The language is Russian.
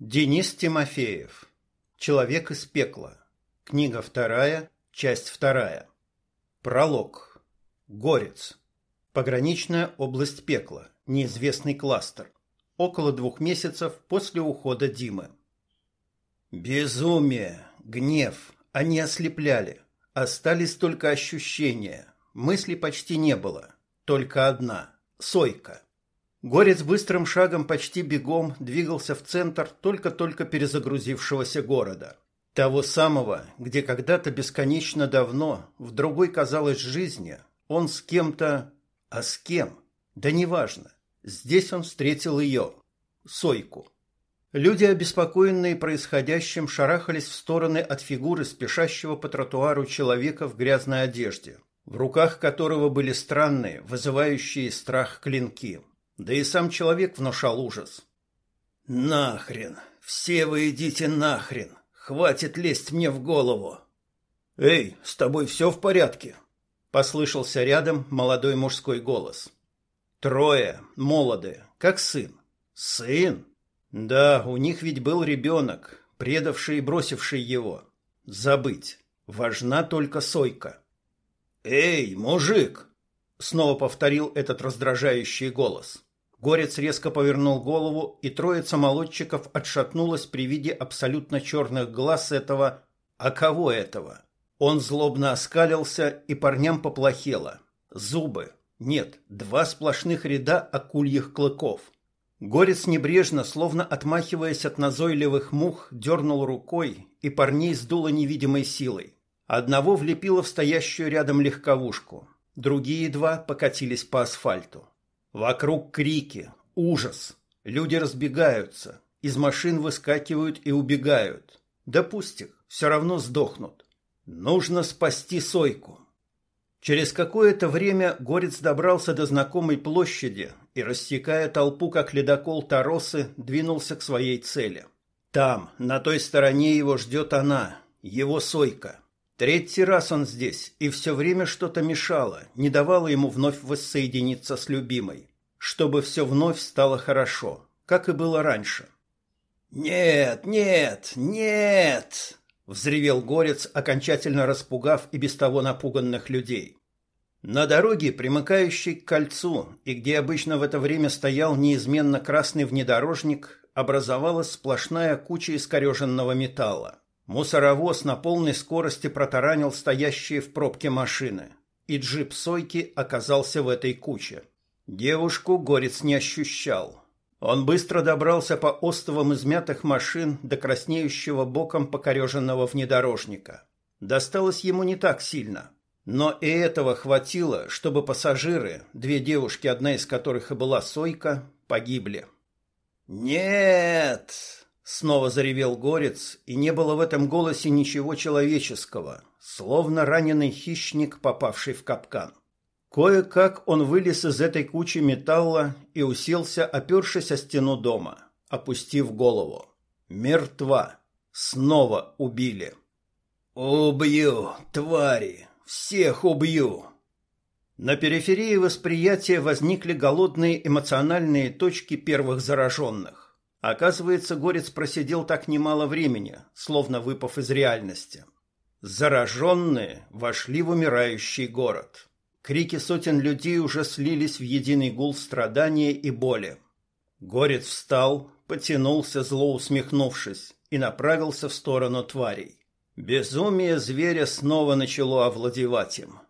Денис Тимофеев. Человек из пекла. Книга вторая, часть вторая. Пролог. Горец. Пограничная область пекла. Неизвестный кластер. Около двух месяцев после ухода Димы. Безумие, гнев, они ослепляли. Остались только ощущения. Мысли почти не было. Только одна – Сойка. Горец быстрым шагом, почти бегом, двигался в центр только-только перезагрузившегося города. Того самого, где когда-то бесконечно давно, в другой казалось жизни, он с кем-то... А с кем? Да неважно. Здесь он встретил ее, Сойку. Люди, обеспокоенные происходящим, шарахались в стороны от фигуры спешащего по тротуару человека в грязной одежде, в руках которого были странные, вызывающие страх клинки. Да и сам человек внушал ужас. «Нахрен! Все вы идите нахрен! Хватит лезть мне в голову!» «Эй, с тобой все в порядке?» Послышался рядом молодой мужской голос. Трое, молодые, как сын. Сын? Да, у них ведь был ребенок, предавший и бросивший его. Забыть. Важна только Сойка. «Эй, мужик!» Снова повторил этот раздражающий голос. Горец резко повернул голову, и троица молодчиков отшатнулась при виде абсолютно черных глаз этого... А кого этого? Он злобно оскалился, и парням поплохело. Зубы. Нет, два сплошных ряда акульих клыков. Горец небрежно, словно отмахиваясь от назойливых мух, дернул рукой, и парней сдуло невидимой силой. Одного влепило в стоящую рядом легковушку. Другие два покатились по асфальту. Вокруг крики, ужас. Люди разбегаются, из машин выскакивают и убегают. Да пусть все равно сдохнут. Нужно спасти Сойку. Через какое-то время Горец добрался до знакомой площади и, рассекая толпу, как ледокол Таросы, двинулся к своей цели. Там, на той стороне его ждет она, его Сойка. Третий раз он здесь, и все время что-то мешало, не давало ему вновь воссоединиться с любимой, чтобы все вновь стало хорошо, как и было раньше. «Нет, нет, нет!» — взревел горец, окончательно распугав и без того напуганных людей. На дороге, примыкающей к кольцу, и где обычно в это время стоял неизменно красный внедорожник, образовалась сплошная куча искореженного металла. Мусоровоз на полной скорости протаранил стоящие в пробке машины, и джип Сойки оказался в этой куче. Девушку горец не ощущал. Он быстро добрался по остовам измятых машин до краснеющего боком покореженного внедорожника. Досталось ему не так сильно, но и этого хватило, чтобы пассажиры, две девушки, одна из которых и была Сойка, погибли. «Нет!» Снова заревел горец, и не было в этом голосе ничего человеческого, словно раненый хищник, попавший в капкан. Кое-как он вылез из этой кучи металла и уселся, опершись о стену дома, опустив голову. Мертва. Снова убили. «Убью, твари! Всех убью!» На периферии восприятия возникли голодные эмоциональные точки первых зараженных. Оказывается, Горец просидел так немало времени, словно выпав из реальности. Зараженные вошли в умирающий город. Крики сотен людей уже слились в единый гул страдания и боли. Горец встал, потянулся, зло усмехнувшись, и направился в сторону тварей. Безумие зверя снова начало овладевать им.